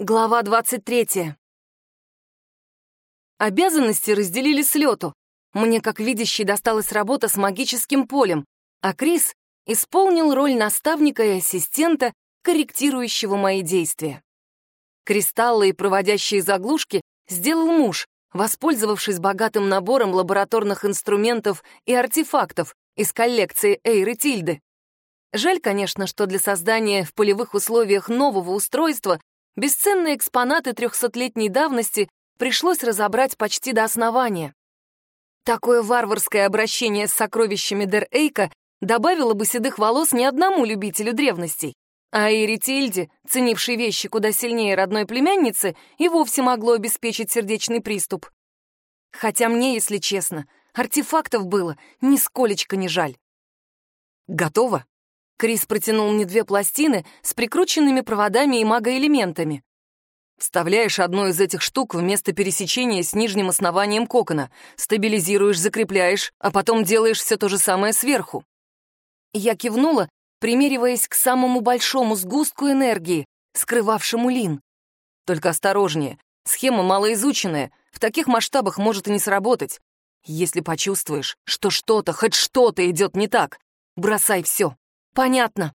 Глава 23. Обязанности разделили с лету. Мне, как видящей, досталась работа с магическим полем, а Крис исполнил роль наставника и ассистента, корректирующего мои действия. Кристаллы и проводящие заглушки сделал муж, воспользовавшись богатым набором лабораторных инструментов и артефактов из коллекции Эйры Тильды. Жаль, конечно, что для создания в полевых условиях нового устройства Бесценные экспонаты трехсотлетней давности пришлось разобрать почти до основания. Такое варварское обращение с сокровищами Дер Эйка добавило бы седых волос ни одному любителю древностей. А Эритильде, ценившей вещи куда сильнее родной племянницы, и вовсе могло обеспечить сердечный приступ. Хотя мне, если честно, артефактов было нисколечко не жаль. «Готово?» Крис протянул мне две пластины с прикрученными проводами и магоэлементами. Вставляешь одну из этих штук в место пересечения с нижним основанием кокона, стабилизируешь, закрепляешь, а потом делаешь все то же самое сверху. Я кивнула, примериваясь к самому большому сгустку энергии, скрывавшему лин. Только осторожнее, схема малоизученная, в таких масштабах может и не сработать. Если почувствуешь, что что-то, хоть что-то идет не так, бросай все, Понятно.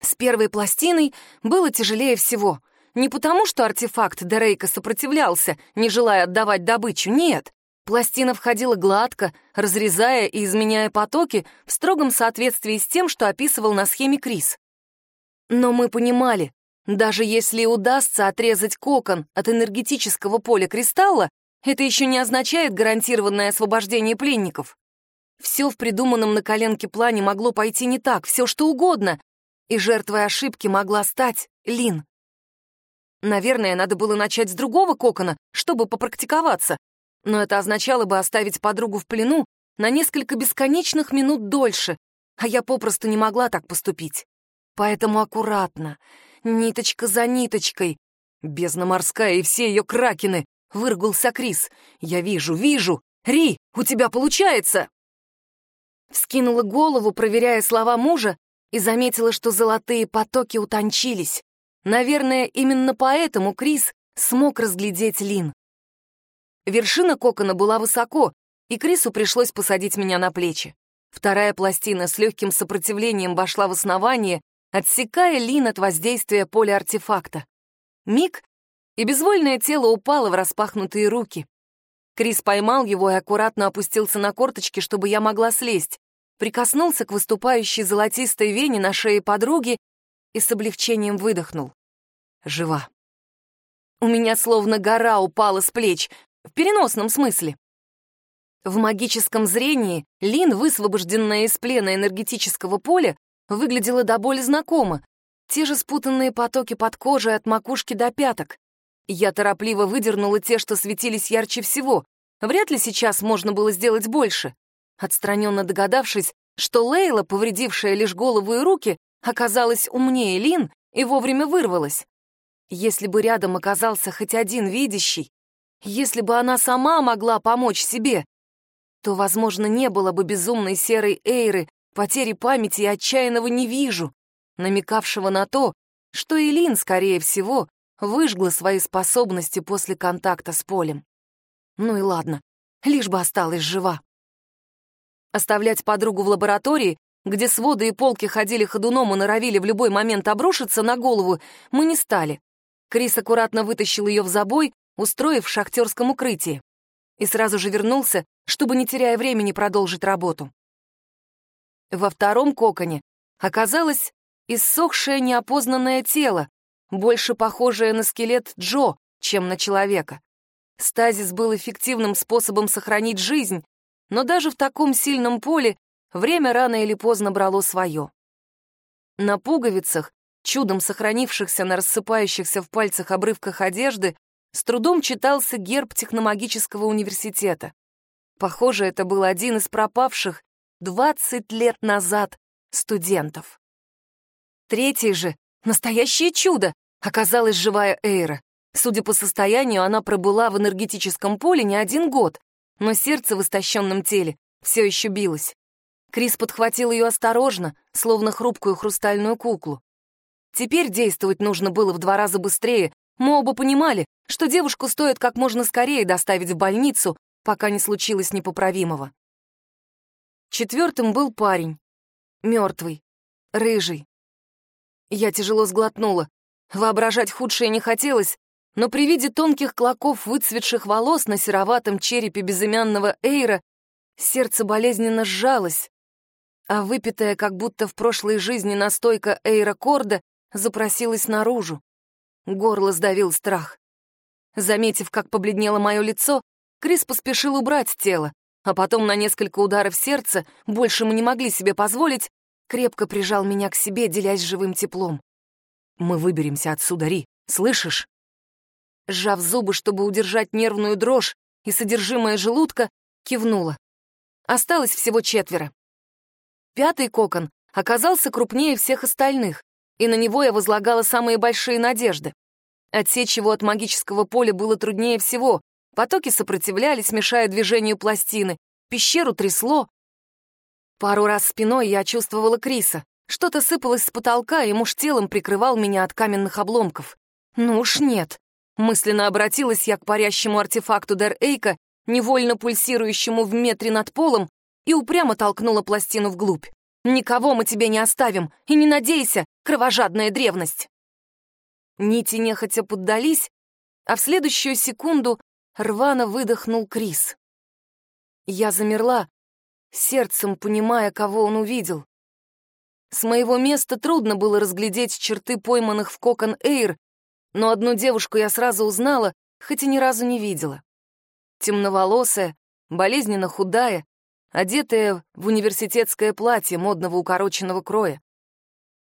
С первой пластиной было тяжелее всего. Не потому, что артефакт Дерейка сопротивлялся, не желая отдавать добычу, нет. Пластина входила гладко, разрезая и изменяя потоки в строгом соответствии с тем, что описывал на схеме Крис. Но мы понимали, даже если удастся отрезать кокон от энергетического поля кристалла, это еще не означает гарантированное освобождение пленников. Все в придуманном на коленке плане могло пойти не так, все что угодно, и жертвой ошибки могла стать Лин. Наверное, надо было начать с другого кокона, чтобы попрактиковаться, но это означало бы оставить подругу в плену на несколько бесконечных минут дольше, а я попросту не могла так поступить. Поэтому аккуратно, ниточка за ниточкой. Бездна морская и все ее кракены, выргулся Крис. Я вижу, вижу. Ри, у тебя получается! Вскинула голову, проверяя слова мужа, и заметила, что золотые потоки утончились. Наверное, именно поэтому Крис смог разглядеть Лин. Вершина кокона была высоко, и Крису пришлось посадить меня на плечи. Вторая пластина с легким сопротивлением вошла в основание, отсекая Лин от воздействия поля артефакта. Миг, и безвольное тело упало в распахнутые руки. Крис поймал его и аккуратно опустился на корточки, чтобы я могла слезть прикоснулся к выступающей золотистой вене на шее подруги и с облегчением выдохнул. Жива. У меня словно гора упала с плеч, в переносном смысле. В магическом зрении Лин, высвобожденная из плена энергетического поля, выглядела до боли знакомо. Те же спутанные потоки под кожей от макушки до пяток. Я торопливо выдернула те, что светились ярче всего. Вряд ли сейчас можно было сделать больше отстраненно догадавшись, что Лейла, повредившая лишь голову и руки, оказалась умнее Лин и вовремя вырвалась. Если бы рядом оказался хоть один видящий, если бы она сама могла помочь себе, то, возможно, не было бы безумной серой Эйры, потери памяти и отчаянного «не вижу», намекавшего на то, что Элин, скорее всего, выжгла свои способности после контакта с полем. Ну и ладно, лишь бы осталась жива. Оставлять подругу в лаборатории, где своды и полки ходили ходуном и норовили в любой момент обрушиться на голову, мы не стали. Крис аккуратно вытащил ее в забой, устроив в шахтерском укрытии. И сразу же вернулся, чтобы, не теряя времени, продолжить работу. Во втором коконе оказалось иссохшее неопознанное тело, больше похожее на скелет Джо, чем на человека. Стазис был эффективным способом сохранить жизнь, но даже в таком сильном поле время рано или поздно брало свое. На пуговицах, чудом сохранившихся на рассыпающихся в пальцах обрывках одежды, с трудом читался герб техномагического университета. Похоже, это был один из пропавших 20 лет назад студентов. Третий же, настоящее чудо, оказалась живая Эйра. Судя по состоянию, она пробыла в энергетическом поле не один год, но сердце в истощенном теле все еще билось. Крис подхватил ее осторожно, словно хрупкую хрустальную куклу. Теперь действовать нужно было в два раза быстрее. Мы оба понимали, что девушку стоит как можно скорее доставить в больницу, пока не случилось непоправимого. Четвертым был парень. Мертвый. Рыжий. Я тяжело сглотнула. Воображать худшее не хотелось, но при виде тонких клоков выцветших волос на сероватом черепе безымянного Эйра сердце болезненно сжалось, а выпитая как будто в прошлой жизни настойка Эйра Корда запросилась наружу. Горло сдавил страх. Заметив, как побледнело мое лицо, Крис поспешил убрать тело, а потом на несколько ударов сердца, больше мы не могли себе позволить, крепко прижал меня к себе, делясь живым теплом. «Мы выберемся отсюда, Ри, слышишь?» Сжав зубы, чтобы удержать нервную дрожь и содержимое желудка, кивнула. Осталось всего четверо. Пятый кокон оказался крупнее всех остальных, и на него я возлагала самые большие надежды. Отсечь его от магического поля было труднее всего. Потоки сопротивлялись, мешая движению пластины. Пещеру трясло. Пару раз спиной я чувствовала Криса. Что-то сыпалось с потолка, и муж телом прикрывал меня от каменных обломков. Ну уж нет. Мысленно обратилась я к парящему артефакту Дер Эйка, невольно пульсирующему в метре над полом, и упрямо толкнула пластину вглубь. «Никого мы тебе не оставим, и не надейся, кровожадная древность!» Нити нехотя поддались, а в следующую секунду рвано выдохнул Крис. Я замерла, сердцем понимая, кого он увидел. С моего места трудно было разглядеть черты пойманных в кокон Эйр, но одну девушку я сразу узнала, хоть и ни разу не видела. Темноволосая, болезненно худая, одетая в университетское платье модного укороченного кроя.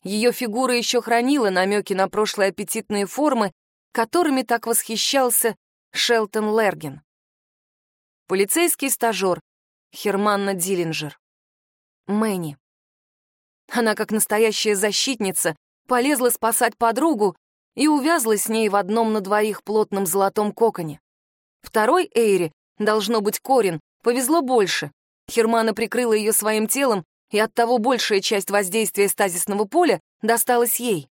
Ее фигура еще хранила намеки на прошлые аппетитные формы, которыми так восхищался Шелтон Лерген. Полицейский стажер Херманна Диллинджер. Мэнни. Она, как настоящая защитница, полезла спасать подругу и увязла с ней в одном на двоих плотном золотом коконе. Второй Эйри, должно быть Корин, повезло больше. Хермана прикрыла ее своим телом, и оттого большая часть воздействия стазисного поля досталась ей.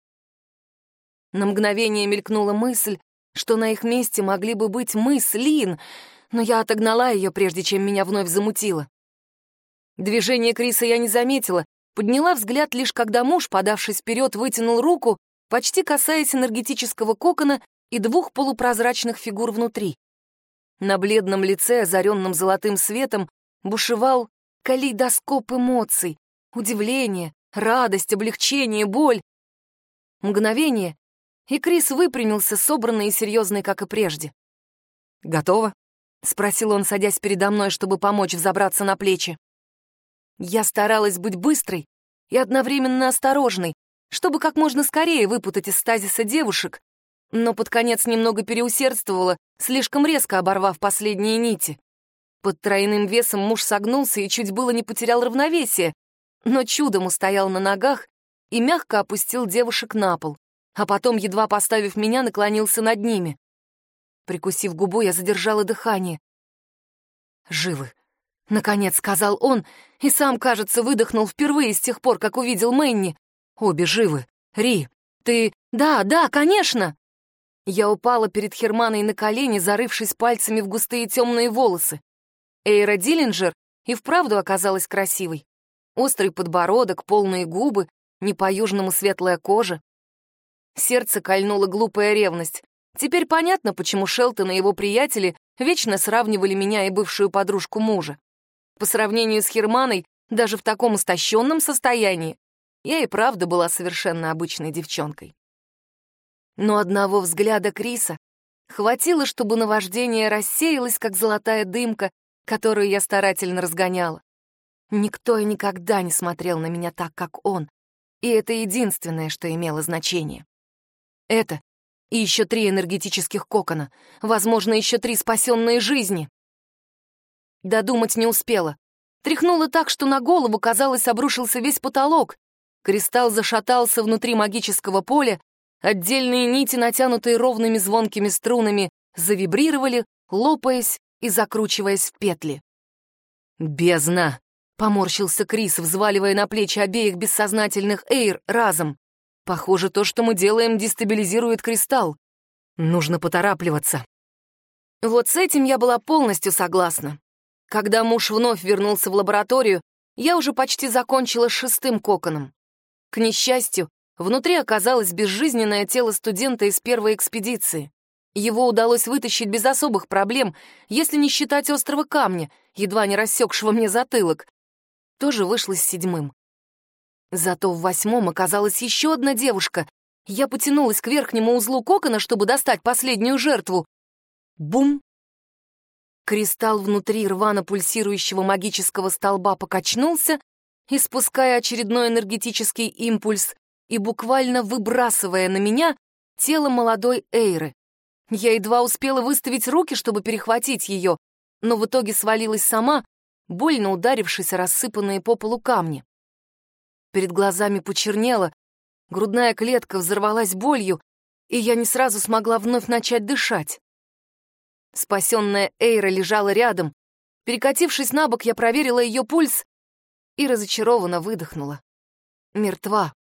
На мгновение мелькнула мысль, что на их месте могли бы быть мы с Лин, но я отогнала ее, прежде чем меня вновь замутило. Движение Криса я не заметила, подняла взгляд лишь когда муж, подавшись вперед, вытянул руку, почти касаясь энергетического кокона и двух полупрозрачных фигур внутри. На бледном лице, озаренном золотым светом, бушевал калейдоскоп эмоций, удивление, радость, облегчение, боль. Мгновение, и Крис выпрямился, собранный и серьезный, как и прежде. «Готово?» — спросил он, садясь передо мной, чтобы помочь взобраться на плечи. Я старалась быть быстрой и одновременно осторожной, чтобы как можно скорее выпутать из стазиса девушек, но под конец немного переусердствовала, слишком резко оборвав последние нити. Под тройным весом муж согнулся и чуть было не потерял равновесие, но чудом устоял на ногах и мягко опустил девушек на пол, а потом, едва поставив меня, наклонился над ними. Прикусив губу, я задержала дыхание. «Живы», — наконец сказал он, и сам, кажется, выдохнул впервые с тех пор, как увидел Мэнни. Обе живы. Ри, ты... Да, да, конечно!» Я упала перед Херманой на колени, зарывшись пальцами в густые темные волосы. Эйра Диллинджер и вправду оказалась красивой. Острый подбородок, полные губы, не по-южному светлая кожа. Сердце кольнула глупая ревность. Теперь понятно, почему Шелтон и его приятели вечно сравнивали меня и бывшую подружку мужа. По сравнению с Херманой, даже в таком истощенном состоянии, я и правда была совершенно обычной девчонкой. Но одного взгляда Криса хватило, чтобы наваждение рассеялось, как золотая дымка, которую я старательно разгоняла. Никто и никогда не смотрел на меня так, как он, и это единственное, что имело значение. Это и еще три энергетических кокона, возможно, еще три спасенные жизни. Додумать не успела. Тряхнула так, что на голову, казалось, обрушился весь потолок, Кристалл зашатался внутри магического поля, отдельные нити, натянутые ровными звонкими струнами, завибрировали, лопаясь и закручиваясь в петли. «Бездна!» — поморщился Крис, взваливая на плечи обеих бессознательных Эйр разом. Похоже, то, что мы делаем, дестабилизирует кристалл. Нужно поторапливаться. Вот с этим я была полностью согласна. Когда муж вновь вернулся в лабораторию, я уже почти закончила с шестым коконом. К несчастью, внутри оказалось безжизненное тело студента из первой экспедиции. Его удалось вытащить без особых проблем, если не считать острого камня, едва не рассекшего мне затылок. Тоже вышло с седьмым. Зато в восьмом оказалась еще одна девушка. Я потянулась к верхнему узлу кокона, чтобы достать последнюю жертву. Бум! Кристалл внутри рвано пульсирующего магического столба покачнулся, испуская очередной энергетический импульс и буквально выбрасывая на меня тело молодой Эйры. Я едва успела выставить руки, чтобы перехватить ее, но в итоге свалилась сама, больно ударившись о рассыпанные по полу камни. Перед глазами почернело, грудная клетка взорвалась болью, и я не сразу смогла вновь начать дышать. Спасенная Эйра лежала рядом. Перекатившись на бок, я проверила ее пульс и разочарованно выдохнула. Мертва.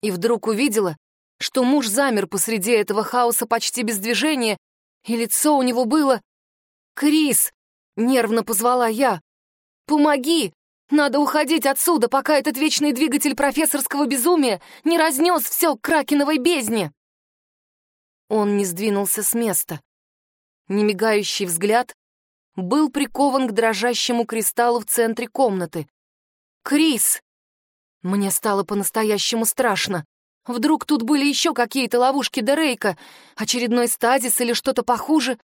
И вдруг увидела, что муж замер посреди этого хаоса почти без движения, и лицо у него было... «Крис!» — нервно позвала я. «Помоги! Надо уходить отсюда, пока этот вечный двигатель профессорского безумия не разнес все к кракеновой бездне!» Он не сдвинулся с места. Немигающий взгляд был прикован к дрожащему кристаллу в центре комнаты. «Крис!» Мне стало по-настоящему страшно. Вдруг тут были еще какие-то ловушки Дерейка, очередной стазис или что-то похуже?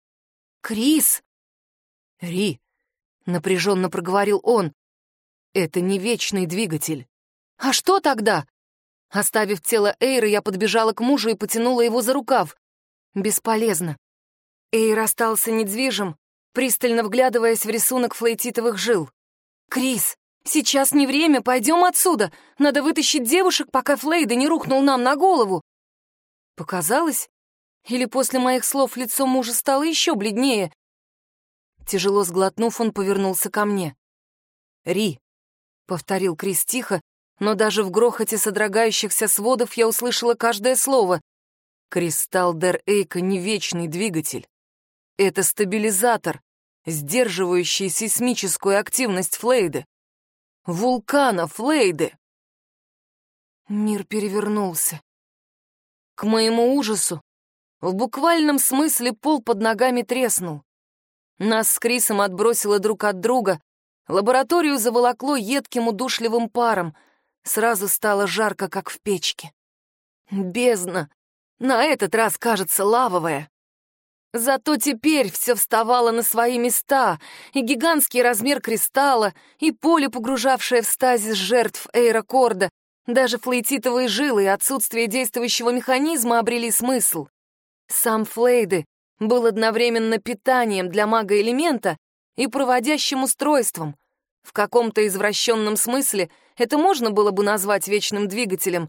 Крис! Ри, напряженно проговорил он. Это не вечный двигатель. А что тогда? Оставив тело Эйра, я подбежала к мужу и потянула его за рукав. Бесполезно. Эйр остался недвижим, пристально вглядываясь в рисунок флейтитовых жил. «Крис, Сейчас не время, пойдем отсюда. Надо вытащить девушек, пока Флейда не рухнул нам на голову. Показалось? Или после моих слов лицо мужа стало еще бледнее? Тяжело сглотнув, он повернулся ко мне. «Ри», — повторил Крис тихо, но даже в грохоте содрогающихся сводов я услышала каждое слово. «Кристалл Дер Эйка — не вечный двигатель. Это стабилизатор, сдерживающий сейсмическую активность Флейды вулкана Флейды. Мир перевернулся. К моему ужасу, в буквальном смысле пол под ногами треснул. Нас с Крисом отбросило друг от друга, лабораторию заволокло едким удушливым паром, сразу стало жарко, как в печке. Бездна, на этот раз, кажется, лавовая. Зато теперь все вставало на свои места, и гигантский размер кристалла, и поле, погружавшее в стазис жертв эйрокорда, даже флейтитовые жилы и отсутствие действующего механизма обрели смысл. Сам Флейды был одновременно питанием для мага-элемента и проводящим устройством. В каком-то извращенном смысле это можно было бы назвать вечным двигателем,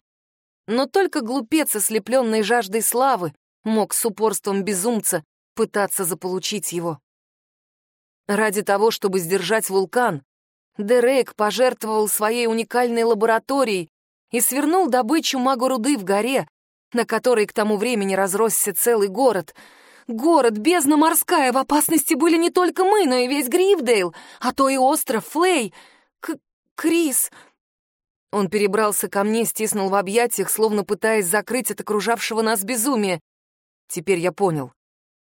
но только глупец, ослепленный жаждой славы, мог с упорством безумца пытаться заполучить его. Ради того, чтобы сдержать вулкан, Дерек пожертвовал своей уникальной лабораторией и свернул добычу магоруды в горе, на которой к тому времени разросся целый город. Город, бездна морская, в опасности были не только мы, но и весь Грифдейл, а то и остров Флей. К Крис... Он перебрался ко мне, стиснул в объятиях, словно пытаясь закрыть от окружавшего нас безумия. Теперь я понял.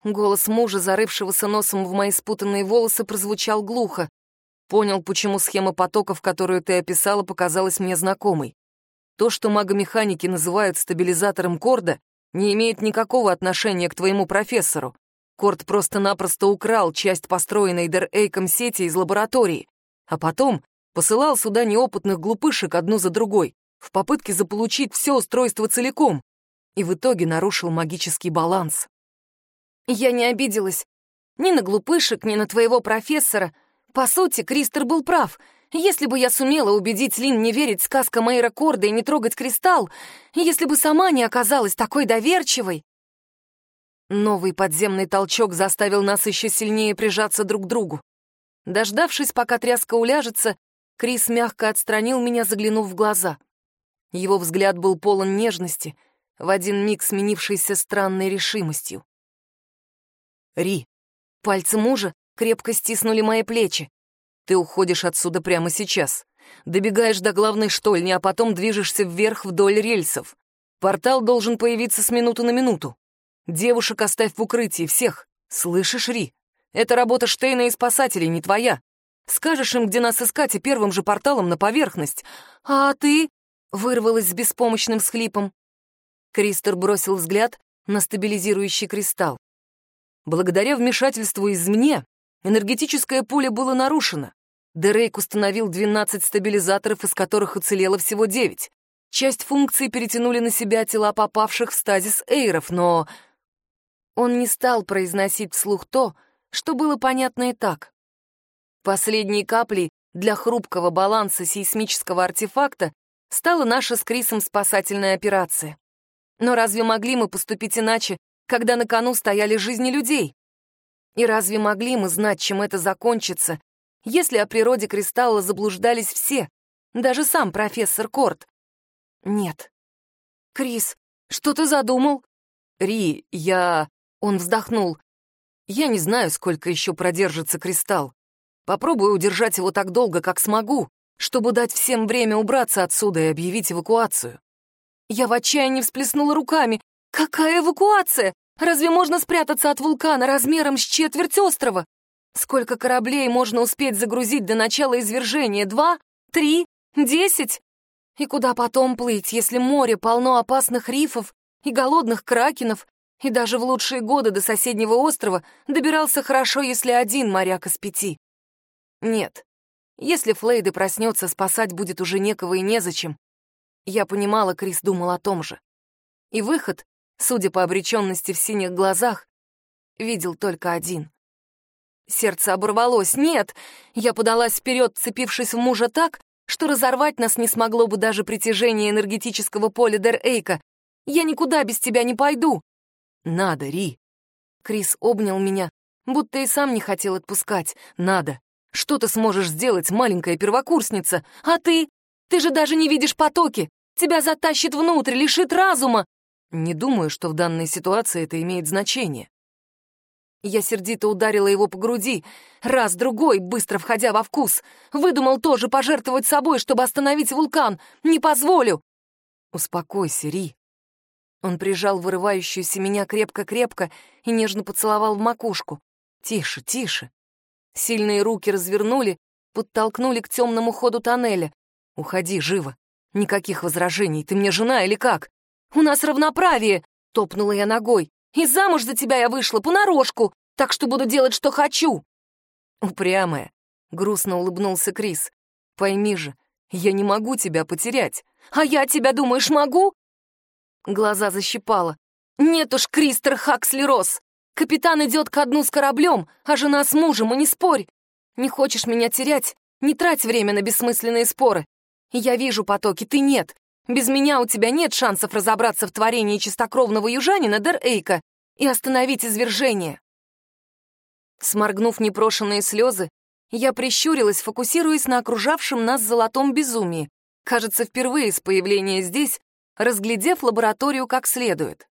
Голос мужа, зарывшегося носом в мои спутанные волосы, прозвучал глухо. Понял, почему схема потоков, которую ты описала, показалась мне знакомой. То, что магомеханики называют стабилизатором Корда, не имеет никакого отношения к твоему профессору. Корд просто-напросто украл часть построенной Дер Эйком сети из лаборатории, а потом посылал сюда неопытных глупышек одну за другой, в попытке заполучить все устройство целиком, и в итоге нарушил магический баланс. Я не обиделась. Ни на глупышек, ни на твоего профессора. По сути, Кристер был прав. Если бы я сумела убедить Лин не верить сказкам Эйра Корда и не трогать кристалл, если бы сама не оказалась такой доверчивой... Новый подземный толчок заставил нас еще сильнее прижаться друг к другу. Дождавшись, пока тряска уляжется, Крис мягко отстранил меня, заглянув в глаза. Его взгляд был полон нежности, в один миг сменившийся странной решимостью. «Ри!» Пальцы мужа крепко стиснули мои плечи. «Ты уходишь отсюда прямо сейчас. Добегаешь до главной штольни, а потом движешься вверх вдоль рельсов. Портал должен появиться с минуты на минуту. Девушек оставь в укрытии, всех. Слышишь, Ри? Это работа Штейна и спасателей, не твоя. Скажешь им, где нас искать, и первым же порталом на поверхность. А ты...» — вырвалась с беспомощным схлипом. Кристер бросил взгляд на стабилизирующий кристалл. Благодаря вмешательству извне энергетическое поле было нарушено. Дерейк установил 12 стабилизаторов, из которых уцелело всего 9. Часть функций перетянули на себя тела попавших в стазис эйров, но... Он не стал произносить вслух то, что было понятно и так. Последней каплей для хрупкого баланса сейсмического артефакта стала наша с Крисом спасательная операция. Но разве могли мы поступить иначе, когда на кону стояли жизни людей? И разве могли мы знать, чем это закончится, если о природе кристалла заблуждались все, даже сам профессор Корт? Нет. Крис, что ты задумал? Ри, я... Он вздохнул. Я не знаю, сколько еще продержится кристалл. Попробую удержать его так долго, как смогу, чтобы дать всем время убраться отсюда и объявить эвакуацию. Я в отчаянии всплеснула руками. Какая эвакуация? Разве можно спрятаться от вулкана размером с четверть острова? Сколько кораблей можно успеть загрузить до начала извержения? Два? Три? Десять? И куда потом плыть, если море полно опасных рифов и голодных кракенов, и даже в лучшие годы до соседнего острова добирался хорошо, если один моряк из пяти? Нет. Если Флейды проснется, спасать будет уже некого и незачем. Я понимала, Крис думал о том же. И выход, судя по обреченности в синих глазах, видел только один. Сердце оборвалось. Нет! Я подалась вперед, цепившись в мужа так, что разорвать нас не смогло бы даже притяжение энергетического поля Дер-Эйка. Я никуда без тебя не пойду. Надо, Ри. Крис обнял меня, будто и сам не хотел отпускать. Надо. Что ты сможешь сделать, маленькая первокурсница? А ты? Ты же даже не видишь потоки. Тебя затащит внутрь, лишит разума. Не думаю, что в данной ситуации это имеет значение. Я сердито ударила его по груди, раз-другой, быстро входя во вкус. Выдумал тоже пожертвовать собой, чтобы остановить вулкан. Не позволю. Успокойся, Ри. Он прижал вырывающуюся меня крепко-крепко и нежно поцеловал в макушку. Тише, тише. Сильные руки развернули, подтолкнули к темному ходу тоннеля. Уходи живо. Никаких возражений. Ты мне жена или как? У нас равноправие, топнула я ногой. И замуж за тебя я вышла понарошку, так что буду делать, что хочу. Упрямая, грустно улыбнулся Крис. Пойми же, я не могу тебя потерять. А я тебя, думаешь, могу? Глаза защипала. Нет уж, Кристер Хаксли Росс. Капитан идет ко дну с кораблем, а жена с мужем, и не спорь. Не хочешь меня терять? Не трать время на бессмысленные споры. Я вижу потоки, ты нет. Без меня у тебя нет шансов разобраться в творении чистокровного южанина Дер Эйка и остановить извержение. Сморгнув непрошенные слезы, я прищурилась, фокусируясь на окружавшем нас золотом безумии. Кажется, впервые с появления здесь, разглядев лабораторию как следует.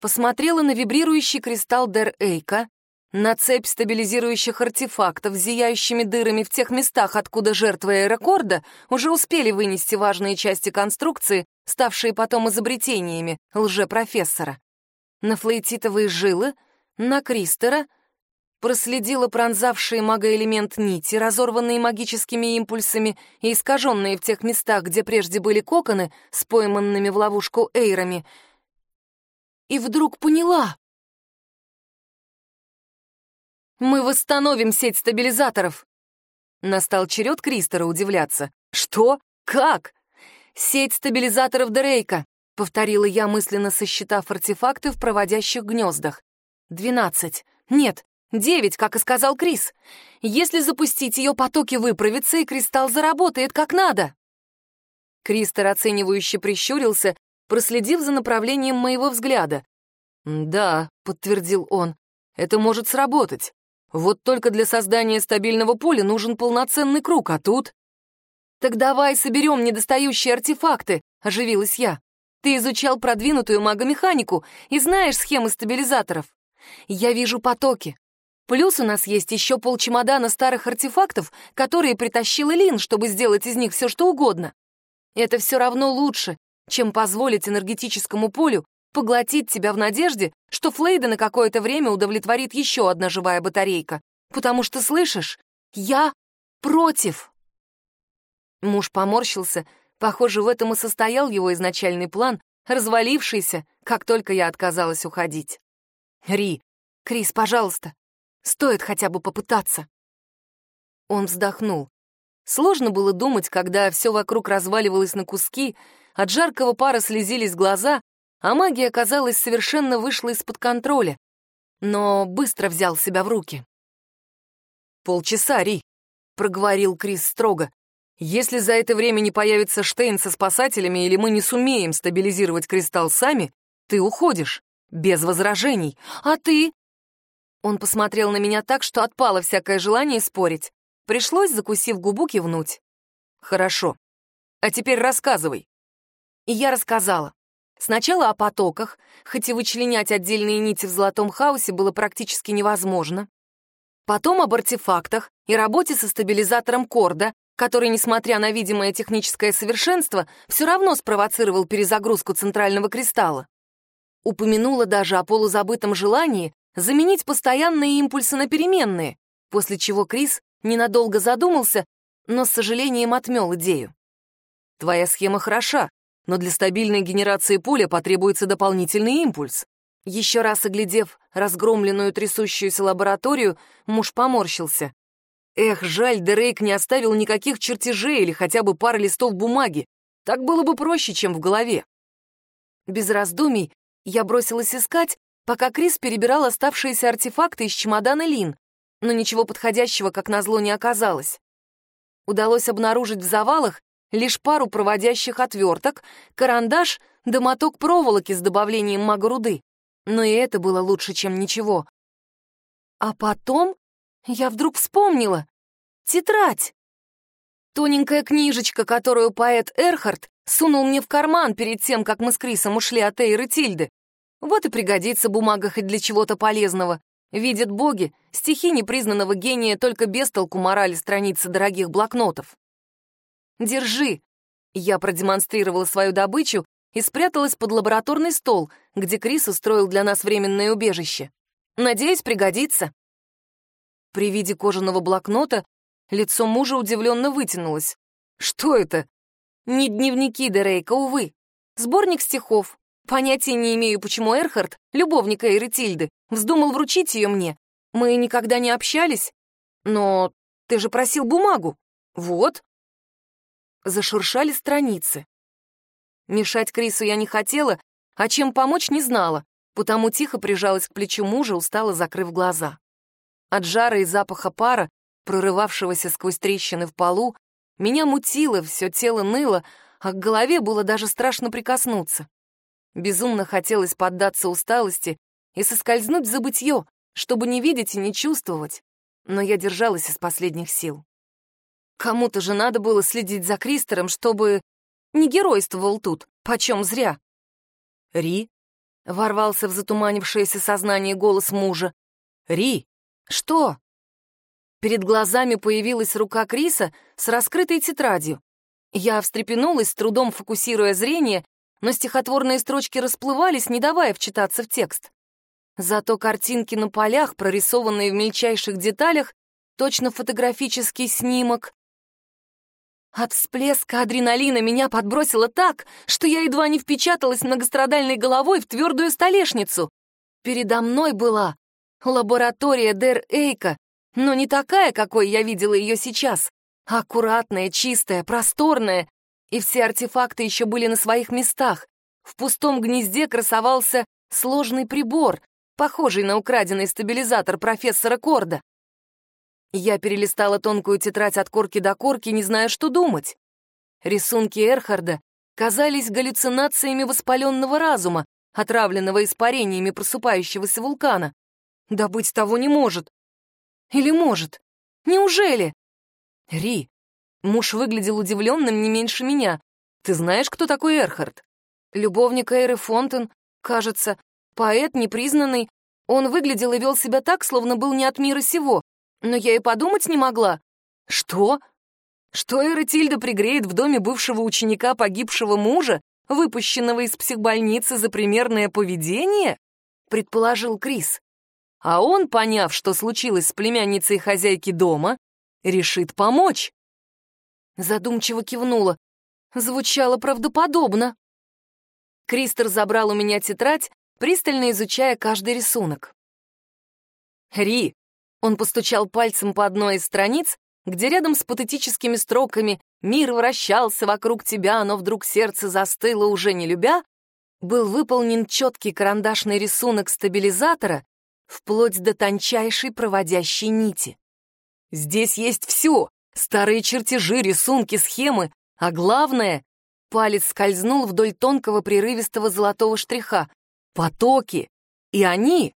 Посмотрела на вибрирующий кристалл Дер Эйка, на цепь стабилизирующих артефактов, зияющими дырами в тех местах, откуда жертвы аэрокорда уже успели вынести важные части конструкции, ставшие потом изобретениями лже-профессора. На флейтитовые жилы, на Кристера, проследила пронзавшие магоэлемент нити, разорванные магическими импульсами и искаженные в тех местах, где прежде были коконы с пойманными в ловушку эйрами. И вдруг поняла, мы восстановим сеть стабилизаторов!» Настал черед Кристера удивляться. «Что? Как?» «Сеть стабилизаторов Дрейка», — повторила я, мысленно сосчитав артефакты в проводящих гнездах. «Двенадцать. Нет, девять, как и сказал Крис. Если запустить ее, потоки выправятся, и кристалл заработает как надо». Кристер оценивающе прищурился, проследив за направлением моего взгляда. «Да», — подтвердил он, — «это может сработать. Вот только для создания стабильного поля нужен полноценный круг, а тут... Так давай соберем недостающие артефакты, — оживилась я. «Ты изучал продвинутую магомеханику и знаешь схемы стабилизаторов. Я вижу потоки. Плюс у нас есть еще полчемодана старых артефактов, которые притащил Лин, чтобы сделать из них все что угодно. Это все равно лучше, чем позволить энергетическому полю поглотить тебя в надежде, что Флейда на какое-то время удовлетворит еще одна живая батарейка. Потому что, слышишь, я против. Муж поморщился. Похоже, в этом и состоял его изначальный план, развалившийся, как только я отказалась уходить. «Ри, Крис, пожалуйста, стоит хотя бы попытаться». Он вздохнул. Сложно было думать, когда все вокруг разваливалось на куски, от жаркого пара слезились глаза, а магия, казалось, совершенно вышла из-под контроля. Но быстро взял себя в руки. «Полчаса, Ри», — проговорил Крис строго. «Если за это время не появится Штейн со спасателями или мы не сумеем стабилизировать кристалл сами, ты уходишь, без возражений. А ты?» Он посмотрел на меня так, что отпало всякое желание спорить. Пришлось, закусив губу, кивнуть. «Хорошо. А теперь рассказывай». И я рассказала. Сначала о потоках, хоть и вычленять отдельные нити в золотом хаосе было практически невозможно. Потом об артефактах и работе со стабилизатором Корда, который, несмотря на видимое техническое совершенство, все равно спровоцировал перезагрузку центрального кристалла. Упомянула даже о полузабытом желании заменить постоянные импульсы на переменные, после чего Крис ненадолго задумался, но с сожалением отмел идею. «Твоя схема хороша, но для стабильной генерации поля потребуется дополнительный импульс. Еще раз оглядев разгромленную трясущуюся лабораторию, муж поморщился. Эх, жаль, Дерейк не оставил никаких чертежей или хотя бы пары листов бумаги. Так было бы проще, чем в голове. Без раздумий я бросилась искать, пока Крис перебирал оставшиеся артефакты из чемодана Лин, но ничего подходящего, как назло, не оказалось. Удалось обнаружить в завалах лишь пару проводящих отверток, карандаш да моток проволоки с добавлением магоруды но и это было лучше, чем ничего. А потом я вдруг вспомнила. Тетрадь. Тоненькая книжечка, которую поэт Эрхард сунул мне в карман перед тем, как мы с Крисом ушли от Эйры Тильды. Вот и пригодится бумага хоть для чего-то полезного. Видят боги, стихи непризнанного гения только без толку морали страницы дорогих блокнотов. «Держи!» Я продемонстрировала свою добычу и спряталась под лабораторный стол, где Крис устроил для нас временное убежище. Надеюсь, пригодится. При виде кожаного блокнота лицо мужа удивленно вытянулось. Что это? Не дневники Дерейка, увы. Сборник стихов. Понятия не имею, почему Эрхард, любовник Эйры Тильды, вздумал вручить ее мне. Мы никогда не общались. Но ты же просил бумагу. Вот. Зашуршали страницы. Мешать Крису я не хотела, а чем помочь не знала, потому тихо прижалась к плечу мужа, устало закрыв глаза. От жара и запаха пара, прорывавшегося сквозь трещины в полу, меня мутило, все тело ныло, а к голове было даже страшно прикоснуться. Безумно хотелось поддаться усталости и соскользнуть в забытье, чтобы не видеть и не чувствовать, но я держалась из последних сил. Кому-то же надо было следить за Кристером, чтобы не геройствовал тут, почем зря. «Ри?» — ворвался в затуманившееся сознание голос мужа. «Ри! Что?» Перед глазами появилась рука Криса с раскрытой тетрадью. Я встрепенулась, с трудом фокусируя зрение, но стихотворные строчки расплывались, не давая вчитаться в текст. Зато картинки на полях, прорисованные в мельчайших деталях, точно фотографический снимок, от всплеска адреналина меня подбросило так, что я едва не впечаталась многострадальной головой в твердую столешницу. Передо мной была лаборатория Дер Эйка, но не такая, какой я видела ее сейчас. Аккуратная, чистая, просторная, и все артефакты еще были на своих местах. В пустом гнезде красовался сложный прибор, похожий на украденный стабилизатор профессора Корда. Я перелистала тонкую тетрадь от корки до корки, не зная, что думать. Рисунки Эрхарда казались галлюцинациями воспаленного разума, отравленного испарениями просыпающегося вулкана. Да быть того не может. Или может? Неужели? Ри, муж выглядел удивленным не меньше меня. Ты знаешь, кто такой Эрхард? Любовник Эйры Фонтен, кажется, поэт непризнанный. Он выглядел и вел себя так, словно был не от мира сего. Но я и подумать не могла. Что? Что Эра Тильда пригреет в доме бывшего ученика погибшего мужа, выпущенного из психбольницы за примерное поведение? Предположил Крис. А он, поняв, что случилось с племянницей хозяйки дома, решит помочь. Задумчиво кивнула. Звучало правдоподобно. Кристер забрал у меня тетрадь, пристально изучая каждый рисунок. «Ри!» — он постучал пальцем по одной из страниц, где рядом с патетическими строками «Мир вращался вокруг тебя, но вдруг сердце застыло, уже не любя», был выполнен четкий карандашный рисунок стабилизатора вплоть до тончайшей проводящей нити. Здесь есть все — старые чертежи, рисунки, схемы, а главное — палец скользнул вдоль тонкого прерывистого золотого штриха. Потоки. И они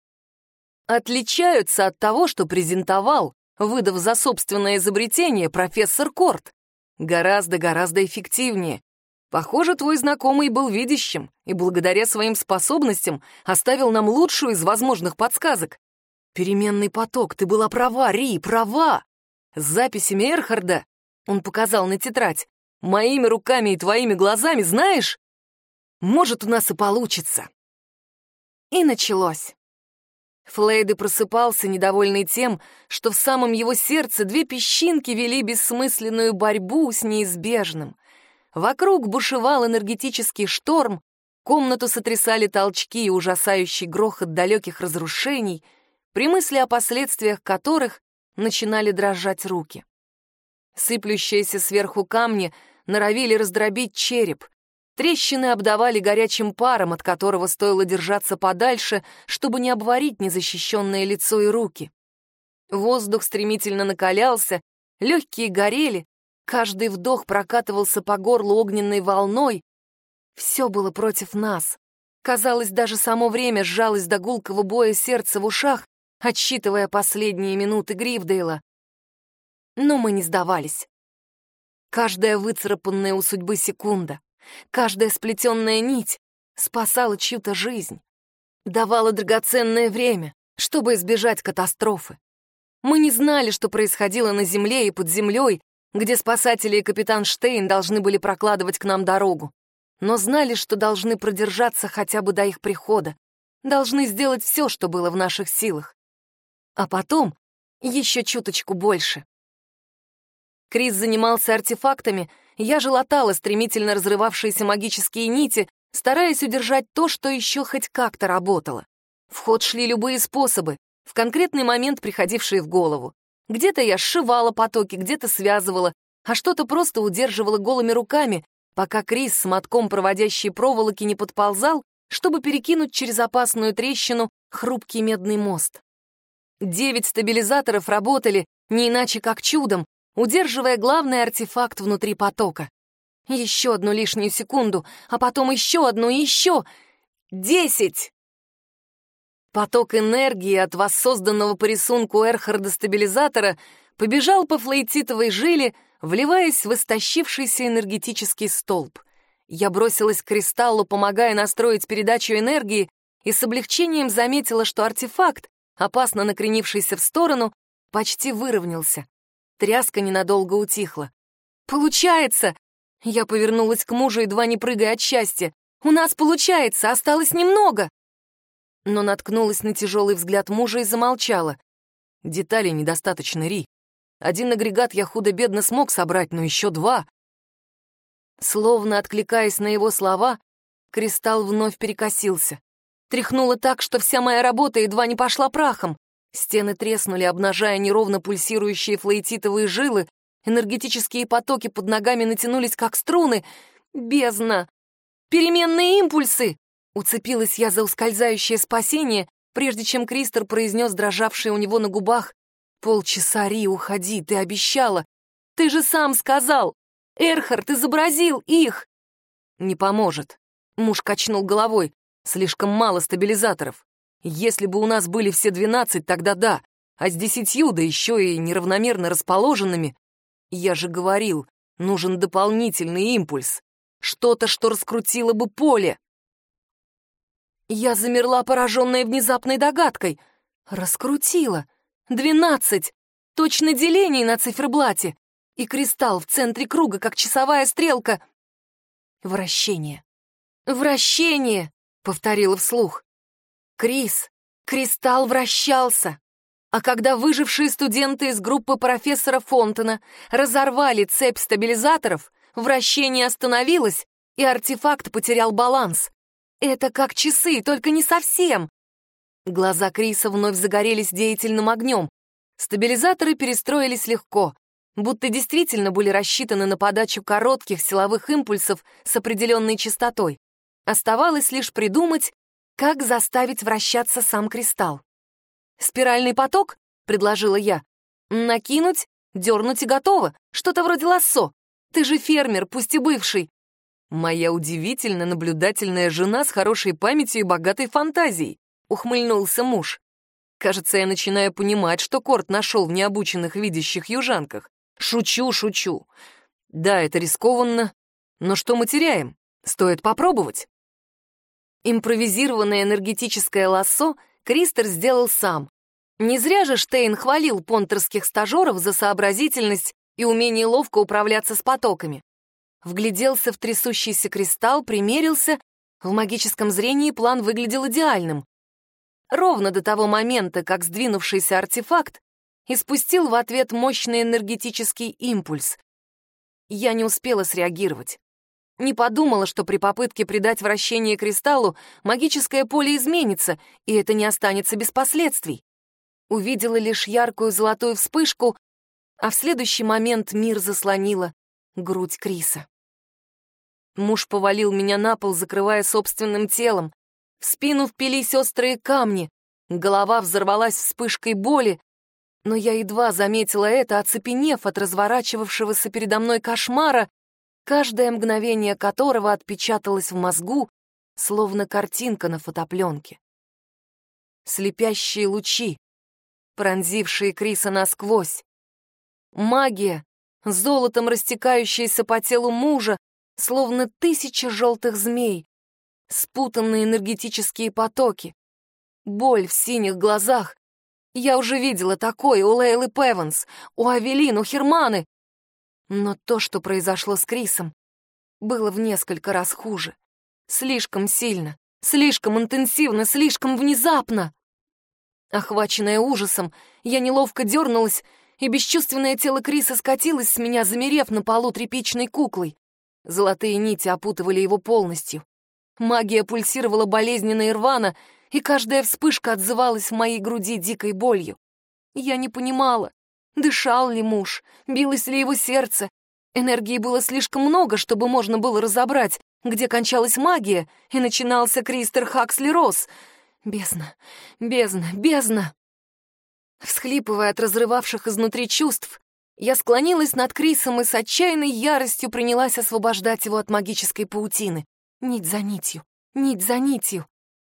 отличаются от того, что презентовал, выдав за собственное изобретение профессор Корт. Гораздо-гораздо эффективнее. Похоже, твой знакомый был видящим и благодаря своим способностям оставил нам лучшую из возможных подсказок. Переменный поток, ты была права, Ри, права. С записями Эрхарда, он показал на тетрадь, моими руками и твоими глазами, знаешь, может, у нас и получится. И началось. Флейды просыпался, недовольный тем, что в самом его сердце две песчинки вели бессмысленную борьбу с неизбежным. Вокруг бушевал энергетический шторм, комнату сотрясали толчки и ужасающий грохот далеких разрушений, при мысли о последствиях которых начинали дрожать руки. Сыплющиеся сверху камни норовили раздробить череп, Трещины обдавали горячим паром, от которого стоило держаться подальше, чтобы не обварить незащищенное лицо и руки. Воздух стремительно накалялся, легкие горели, каждый вдох прокатывался по горлу огненной волной. Все было против нас. Казалось, даже само время сжалось до гулкого боя сердца в ушах, отсчитывая последние минуты Грифдейла. Но мы не сдавались. Каждая выцарапанная у судьбы секунда, Каждая сплетенная нить спасала чью-то жизнь, давала драгоценное время, чтобы избежать катастрофы. Мы не знали, что происходило на земле и под землей, где спасатели и капитан Штейн должны были прокладывать к нам дорогу, но знали, что должны продержаться хотя бы до их прихода, должны сделать все, что было в наших силах. А потом еще чуточку больше. Крис занимался артефактами — я же латала стремительно разрывавшиеся магические нити, стараясь удержать то, что еще хоть как-то работало. В ход шли любые способы, в конкретный момент приходившие в голову. Где-то я сшивала потоки, где-то связывала, а что-то просто удерживала голыми руками, пока Крис с мотком проводящей проволоки не подползал, чтобы перекинуть через опасную трещину хрупкий медный мост. Девять стабилизаторов работали не иначе как чудом, удерживая главный артефакт внутри потока. Еще одну лишнюю секунду, а потом еще одну и еще. Десять! Поток энергии от воссозданного по рисунку Эрхарда стабилизатора побежал по флейтитовой жиле, вливаясь в истощившийся энергетический столб. Я бросилась к кристаллу, помогая настроить передачу энергии, и с облегчением заметила, что артефакт, опасно накренившийся в сторону, почти выровнялся. Тряска ненадолго утихла. «Получается!» Я повернулась к мужу, едва не прыгая от счастья. «У нас получается! Осталось немного!» Но наткнулась на тяжелый взгляд мужа и замолчала. Деталей недостаточно, Ри. Один агрегат я худо-бедно смог собрать, но еще два. Словно откликаясь на его слова, кристалл вновь перекосился. Тряхнуло так, что вся моя работа едва не пошла прахом. Стены треснули, обнажая неровно пульсирующие флейтитовые жилы, энергетические потоки под ногами натянулись, как струны. Бездна! Переменные импульсы! Уцепилась я за ускользающее спасение, прежде чем Кристер произнес дрожавший у него на губах «Полчаса, Ри, уходи, ты обещала! Ты же сам сказал! Эрхард изобразил их!» «Не поможет», — муж качнул головой. «Слишком мало стабилизаторов. Если бы у нас были все двенадцать, тогда да, а с десятью, да еще и неравномерно расположенными. Я же говорил, нужен дополнительный импульс. Что-то, что раскрутило бы поле. Я замерла, пораженная внезапной догадкой. Раскрутила. Двенадцать. Точно делений на циферблате. И кристалл в центре круга, как часовая стрелка. Вращение. Вращение, повторила вслух. Крис, кристалл вращался. А когда выжившие студенты из группы профессора Фонтона разорвали цепь стабилизаторов, вращение остановилось, и артефакт потерял баланс. Это как часы, только не совсем. Глаза Криса вновь загорелись деятельным огнем. Стабилизаторы перестроились легко, будто действительно были рассчитаны на подачу коротких силовых импульсов с определенной частотой. Оставалось лишь придумать, как заставить вращаться сам кристалл. «Спиральный поток?» — предложила я. «Накинуть, дернуть и готово. Что-то вроде лассо. Ты же фермер, пусть и бывший». «Моя удивительно наблюдательная жена с хорошей памятью и богатой фантазией», — ухмыльнулся муж. «Кажется, я начинаю понимать, что Корт нашел в необученных видящих южанках. Шучу, шучу. Да, это рискованно, но что мы теряем? Стоит попробовать». Импровизированное энергетическое лассо Кристер сделал сам. Не зря же Штейн хвалил понтерских стажеров за сообразительность и умение ловко управляться с потоками. Вгляделся в трясущийся кристалл, примерился. В магическом зрении план выглядел идеальным. Ровно до того момента, как сдвинувшийся артефакт испустил в ответ мощный энергетический импульс. Я не успела среагировать. Не подумала, что при попытке придать вращение кристаллу магическое поле изменится, и это не останется без последствий. Увидела лишь яркую золотую вспышку, а в следующий момент мир заслонила грудь Криса. Муж повалил меня на пол, закрывая собственным телом. В спину впились острые камни, голова взорвалась вспышкой боли, но я едва заметила это, оцепенев от разворачивавшегося передо мной кошмара, каждое мгновение которого отпечаталось в мозгу, словно картинка на фотопленке. Слепящие лучи, пронзившие Криса насквозь. Магия, золотом растекающаяся по телу мужа, словно тысяча желтых змей, спутанные энергетические потоки, боль в синих глазах. Я уже видела такое у Лейлы Певанс, у Авелин, у Херманы, но то, что произошло с Крисом, было в несколько раз хуже. Слишком сильно, слишком интенсивно, слишком внезапно. Охваченная ужасом, я неловко дернулась, и бесчувственное тело Криса скатилось с меня, замерев на полу тряпичной куклой. Золотые нити опутывали его полностью. Магия пульсировала болезненно и рвано, и каждая вспышка отзывалась в моей груди дикой болью. Я не понимала, Дышал ли муж? Билось ли его сердце? Энергии было слишком много, чтобы можно было разобрать, где кончалась магия, и начинался Кристер Хаксли Росс. Бездна, бездна, бездна. Всхлипывая от разрывавших изнутри чувств, я склонилась над Крисом и с отчаянной яростью принялась освобождать его от магической паутины. Нить за нитью, нить за нитью.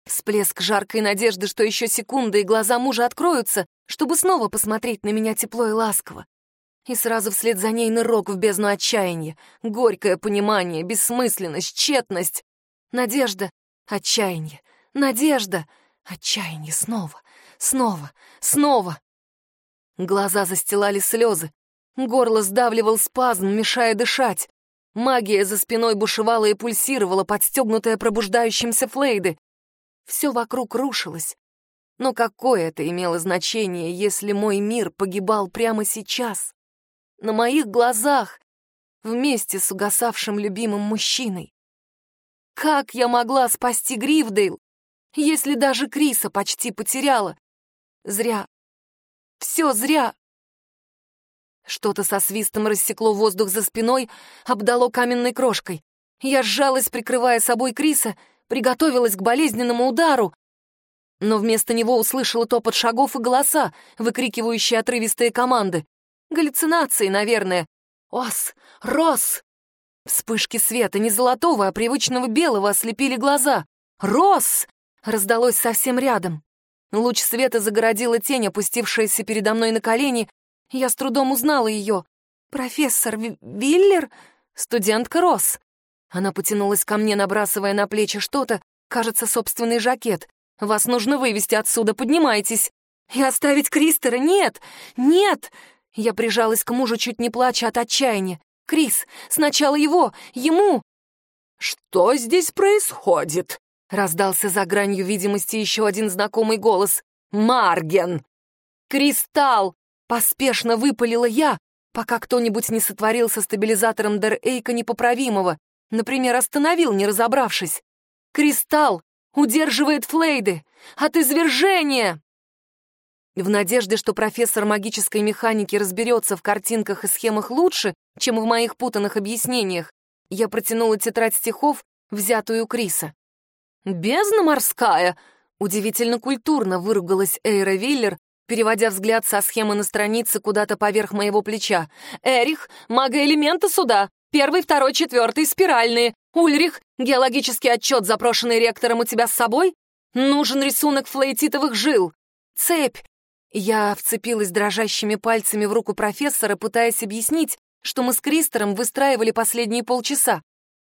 Всплеск жаркой надежды, что еще секунда, и глаза мужа откроются, чтобы снова посмотреть на меня тепло и ласково. И сразу вслед за ней нырок в бездну отчаяния, горькое понимание, бессмысленность, тщетность. Надежда, отчаяние, надежда, отчаяние снова, снова, снова. Глаза застилали слезы, горло сдавливал спазм, мешая дышать. Магия за спиной бушевала и пульсировала, подстегнутая пробуждающимся Флейды. Все вокруг рушилось. Но какое это имело значение, если мой мир погибал прямо сейчас? На моих глазах, вместе с угасавшим любимым мужчиной. Как я могла спасти Грифдейл, если даже Криса почти потеряла? Зря. Все зря. Что-то со свистом рассекло воздух за спиной, обдало каменной крошкой. Я сжалась, прикрывая собой Криса, приготовилась к болезненному удару, но вместо него услышала топот шагов и голоса, выкрикивающие отрывистые команды. Галлюцинации, наверное. «Ос! Рос!» Вспышки света, не золотого, а привычного белого, ослепили глаза. «Рос!» раздалось совсем рядом. Луч света загородила тень, опустившаяся передо мной на колени. Я с трудом узнала ее. «Профессор Виллер?» «Студентка Рос». Она потянулась ко мне, набрасывая на плечи что-то, кажется, собственный жакет. «Вас нужно вывести отсюда, поднимайтесь!» «И оставить Кристера? Нет! Нет!» Я прижалась к мужу, чуть не плача от отчаяния. «Крис, сначала его! Ему!» «Что здесь происходит?» — раздался за гранью видимости еще один знакомый голос. «Марген!» «Кристалл!» — поспешно выпалила я, пока кто-нибудь не сотворил со стабилизатором Дэр Эйка непоправимого, например, остановил, не разобравшись. «Кристалл удерживает Флейды от извержения!» В надежде, что профессор магической механики разберется в картинках и схемах лучше, чем в моих путанных объяснениях, я протянула тетрадь стихов, взятую у Криса. «Бездна морская!» — удивительно культурно выругалась Эйра Виллер, переводя взгляд со схемы на странице куда-то поверх моего плеча. «Эрих, магоэлементы сюда! Первый, второй, четвертый, спиральные. Ульрих, геологический отчет, запрошенный ректором, у тебя с собой? Нужен рисунок флейтитовых жил. Цепь!» Я вцепилась дрожащими пальцами в руку профессора, пытаясь объяснить, что мы с Кристером выстраивали последние полчаса.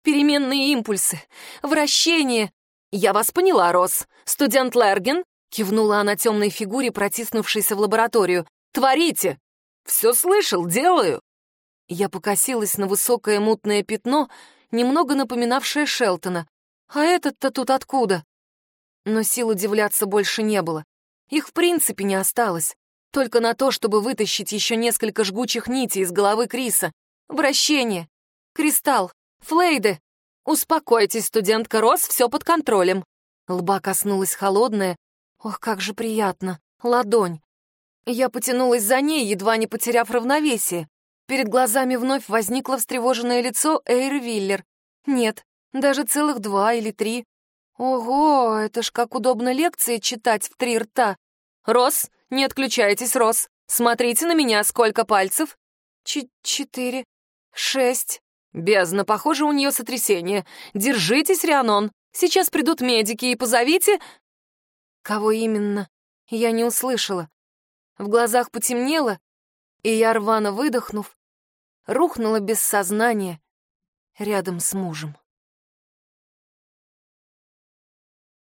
Переменные импульсы, вращение, «Я вас поняла, Рос. Студент Лерген?» — кивнула она темной фигуре, протиснувшейся в лабораторию. «Творите!» «Все слышал, делаю!» Я покосилась на высокое мутное пятно, немного напоминавшее Шелтона. «А этот-то тут откуда?» Но сил удивляться больше не было. Их в принципе не осталось. Только на то, чтобы вытащить еще несколько жгучих нитей из головы Криса. Вращение. Кристалл. Флейды. «Успокойтесь, студентка Рос, все под контролем». Лба коснулась холодная, ох, как же приятно, ладонь. Я потянулась за ней, едва не потеряв равновесие. Перед глазами вновь возникло встревоженное лицо Эйр Виллер. Нет, даже целых два или три. Ого, это ж как удобно лекции читать в три рта. «Рос, не отключайтесь, Рос. Смотрите на меня, сколько пальцев?» Ч «Четыре, шесть, «Бездна, похоже, у нее сотрясение. Держитесь, Рианон. Сейчас придут медики и позовите...» Кого именно? Я не услышала. В глазах потемнело, и я, рвано выдохнув, рухнула без сознания рядом с мужем.